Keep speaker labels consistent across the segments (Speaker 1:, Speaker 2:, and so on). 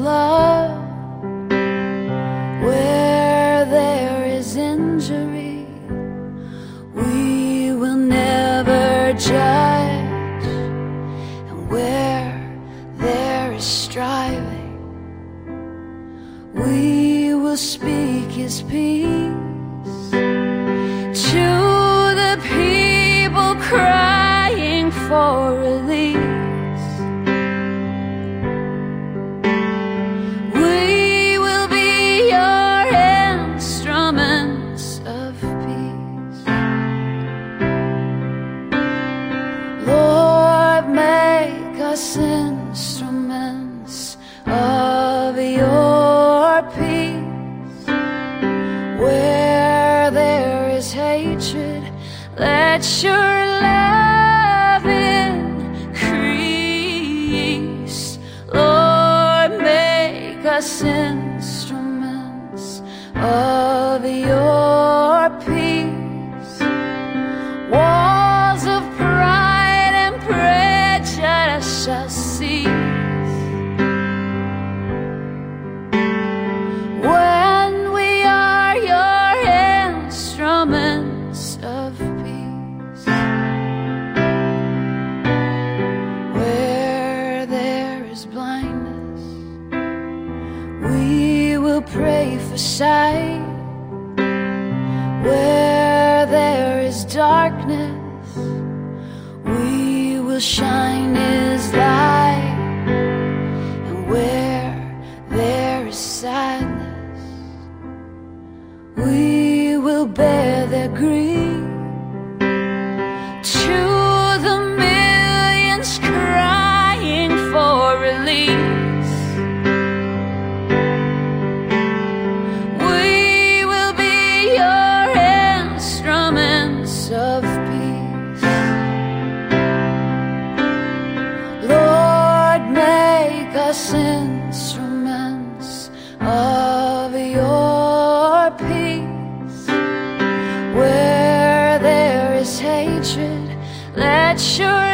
Speaker 1: love where there is injury. We will never judge, and where there is striving, we will speak His peace to the people crying for release. Us instruments of your peace. Where there is hatred, let your love increase. Lord, make us instruments of your peace. Will pray for sight. Where there is darkness, we will shine His light. And where there is sadness, we will bear their grief us instruments of your peace. Where there is hatred, let your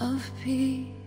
Speaker 1: of peace.